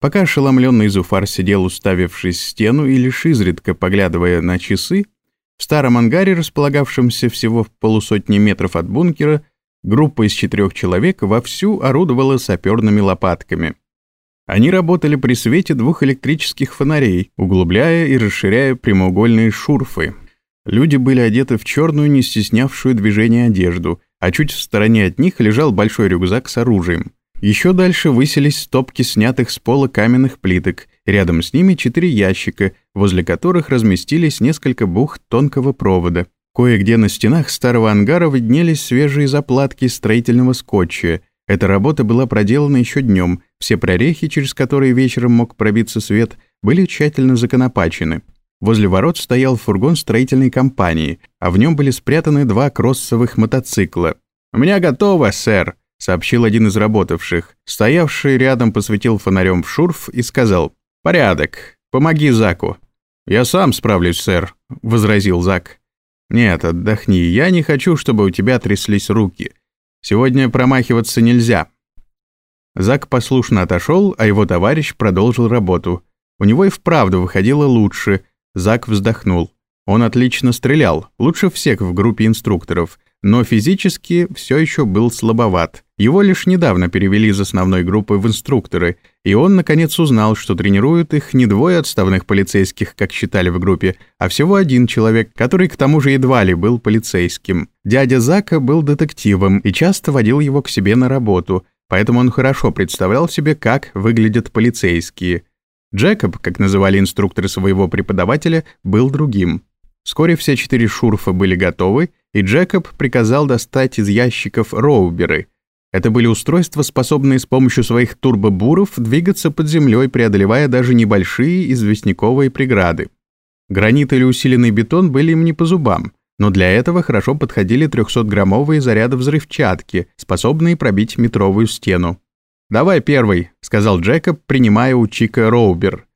Пока ошеломленный Зуфар сидел, уставившись в стену и лишь изредка поглядывая на часы, в старом ангаре, располагавшемся всего в полусотни метров от бункера, группа из четырех человек вовсю орудовала саперными лопатками. Они работали при свете двух электрических фонарей, углубляя и расширяя прямоугольные шурфы. Люди были одеты в черную, не стеснявшую движение одежду, а чуть в стороне от них лежал большой рюкзак с оружием. Еще дальше высились стопки снятых с пола каменных плиток, рядом с ними четыре ящика, возле которых разместились несколько бухт тонкого провода. Кое-где на стенах старого ангара виднелись свежие заплатки строительного скотча. Эта работа была проделана еще днем, все прорехи, через которые вечером мог пробиться свет, были тщательно законопачены. Возле ворот стоял фургон строительной компании, а в нем были спрятаны два кроссовых мотоцикла. «У меня готово, сэр», сообщил один из работавших. Стоявший рядом посветил фонарем в шурф и сказал «Порядок, помоги Заку». «Я сам справлюсь, сэр», — возразил Зак. «Нет, отдохни, я не хочу, чтобы у тебя тряслись руки. Сегодня промахиваться нельзя». Зак послушно отошел, а его товарищ продолжил работу. У него и вправду выходило лучше. Зак вздохнул. Он отлично стрелял, лучше всех в группе инструкторов — но физически все еще был слабоват. Его лишь недавно перевели из основной группы в инструкторы, и он наконец узнал, что тренируют их не двое отставных полицейских, как считали в группе, а всего один человек, который к тому же едва ли был полицейским. Дядя Зака был детективом и часто водил его к себе на работу, поэтому он хорошо представлял себе, как выглядят полицейские. Джекоб, как называли инструкторы своего преподавателя, был другим. Вскоре все четыре шурфа были готовы, и Джекоб приказал достать из ящиков роуберы. Это были устройства, способные с помощью своих турбобуров двигаться под землей, преодолевая даже небольшие известняковые преграды. Гранит или усиленный бетон были им не по зубам, но для этого хорошо подходили 300-граммовые заряды взрывчатки, способные пробить метровую стену. «Давай первый», — сказал Джекоб, принимая у Чика роубер.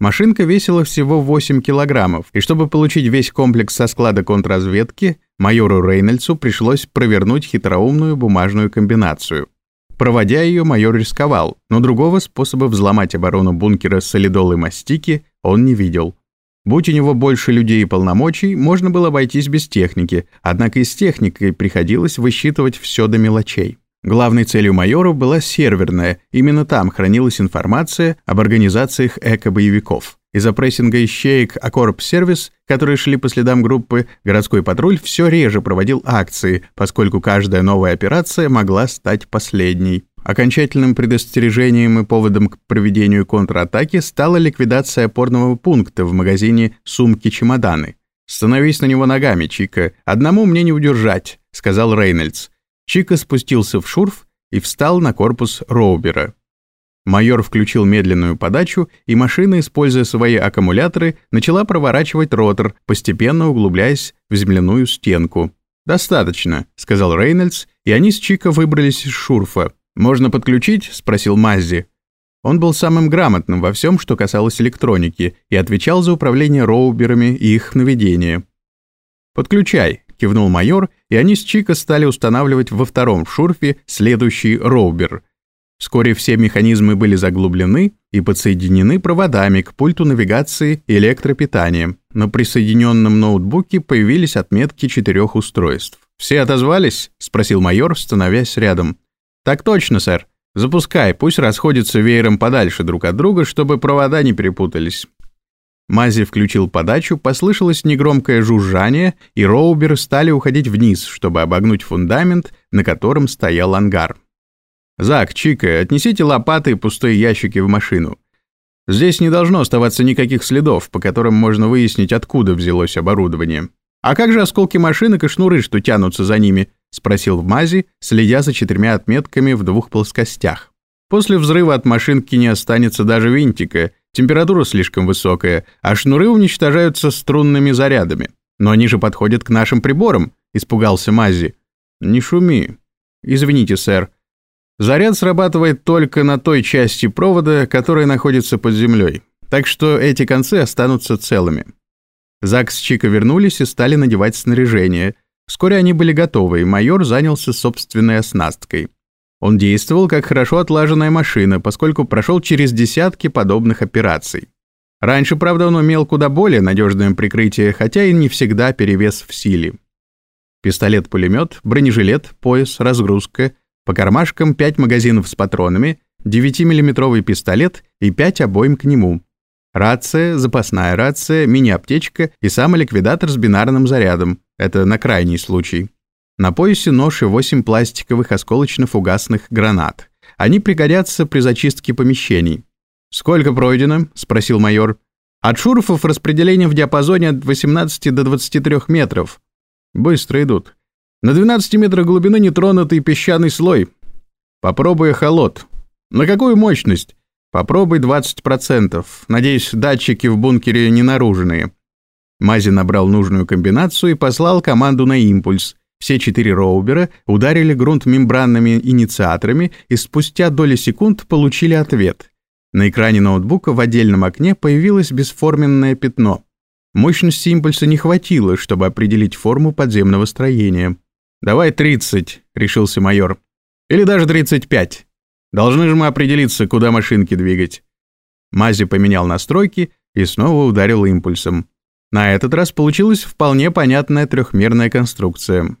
Машинка весила всего 8 килограммов, и чтобы получить весь комплекс со склада контрразведки, майору Рейнольдсу пришлось провернуть хитроумную бумажную комбинацию. Проводя ее, майор рисковал, но другого способа взломать оборону бункера солидол и мастики он не видел. Будь у него больше людей и полномочий, можно было обойтись без техники, однако и с техникой приходилось высчитывать все до мелочей. Главной целью майора была серверная, именно там хранилась информация об организациях эко-боевиков. Из-за прессинга ищеек Акорп Сервис, которые шли по следам группы, городской патруль все реже проводил акции, поскольку каждая новая операция могла стать последней. Окончательным предостережением и поводом к проведению контратаки стала ликвидация опорного пункта в магазине «Сумки-чемоданы». «Становись на него ногами, Чика. Одному мне не удержать», — сказал Рейнольдс. Чика спустился в шурф и встал на корпус роубера. Майор включил медленную подачу, и машина, используя свои аккумуляторы, начала проворачивать ротор, постепенно углубляясь в земляную стенку. «Достаточно», — сказал Рейнольдс, и они с Чика выбрались из шурфа. «Можно подключить?» — спросил Маззи. Он был самым грамотным во всем, что касалось электроники, и отвечал за управление роуберами и их наведение. «Подключай», кивнул майор, и они с Чика стали устанавливать во втором шурфе следующий роубер. Вскоре все механизмы были заглублены и подсоединены проводами к пульту навигации и электропитания. На присоединенном ноутбуке появились отметки четырех устройств. «Все отозвались?» — спросил майор, становясь рядом. «Так точно, сэр. Запускай, пусть расходятся веером подальше друг от друга, чтобы провода не перепутались». Мази включил подачу, послышалось негромкое жужжание, и роуберы стали уходить вниз, чтобы обогнуть фундамент, на котором стоял ангар. «Зак, Чика, отнесите лопаты и пустые ящики в машину. Здесь не должно оставаться никаких следов, по которым можно выяснить, откуда взялось оборудование. А как же осколки машинок и шнуры, что тянутся за ними?» — спросил Мази, следя за четырьмя отметками в двух плоскостях. «После взрыва от машинки не останется даже винтика, Температура слишком высокая, а шнуры уничтожаются струнными зарядами. Но они же подходят к нашим приборам, испугался Мази. Не шуми. Извините, сэр. Заряд срабатывает только на той части провода, которая находится под землей. Так что эти концы останутся целыми. Зак с Чика вернулись и стали надевать снаряжение. Вскоре они были готовы, и майор занялся собственной оснасткой. Он действовал как хорошо отлаженная машина, поскольку прошел через десятки подобных операций. Раньше, правда, он имел куда более надежное прикрытие, хотя и не всегда перевес в силе. Пистолет-пулемет, бронежилет, пояс, разгрузка, по кармашкам 5 магазинов с патронами, 9-миллиметровый пистолет и 5 обоим к нему. Рация, запасная рация, мини-аптечка и самоликвидатор с бинарным зарядом. Это на крайний случай. На поясе нож и 8 пластиковых осколочно-фугасных гранат. Они пригодятся при зачистке помещений. «Сколько пройдено?» — спросил майор. «От шурфов распределение в диапазоне от 18 до 23 метров. Быстро идут. На 12 метрах глубины нетронутый песчаный слой. Попробуй холод. На какую мощность? Попробуй 20%. Надеюсь, датчики в бункере не наружные». Мази набрал нужную комбинацию и послал команду на импульс. Все четыре роубера ударили грунт мембранными инициаторами и спустя доли секунд получили ответ. На экране ноутбука в отдельном окне появилось бесформенное пятно. Мощности импульса не хватило, чтобы определить форму подземного строения. «Давай 30», — решился майор. «Или даже 35. Должны же мы определиться, куда машинки двигать». Мази поменял настройки и снова ударил импульсом. На этот раз получилась вполне понятная трехмерная конструкция.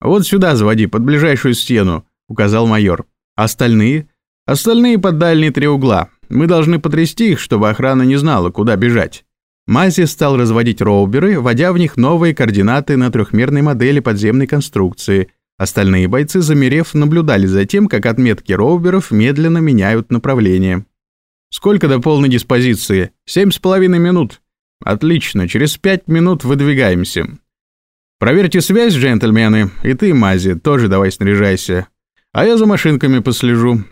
«Вот сюда заводи, под ближайшую стену», — указал майор. «Остальные?» «Остальные под дальние три угла. Мы должны потрясти их, чтобы охрана не знала, куда бежать». Мази стал разводить роуберы, вводя в них новые координаты на трехмерной модели подземной конструкции. Остальные бойцы, замерев, наблюдали за тем, как отметки роуберов медленно меняют направление. «Сколько до полной диспозиции? Семь с половиной минут». «Отлично, через пять минут выдвигаемся. Проверьте связь, джентльмены, и ты, Мази, тоже давай снаряжайся. А я за машинками послежу.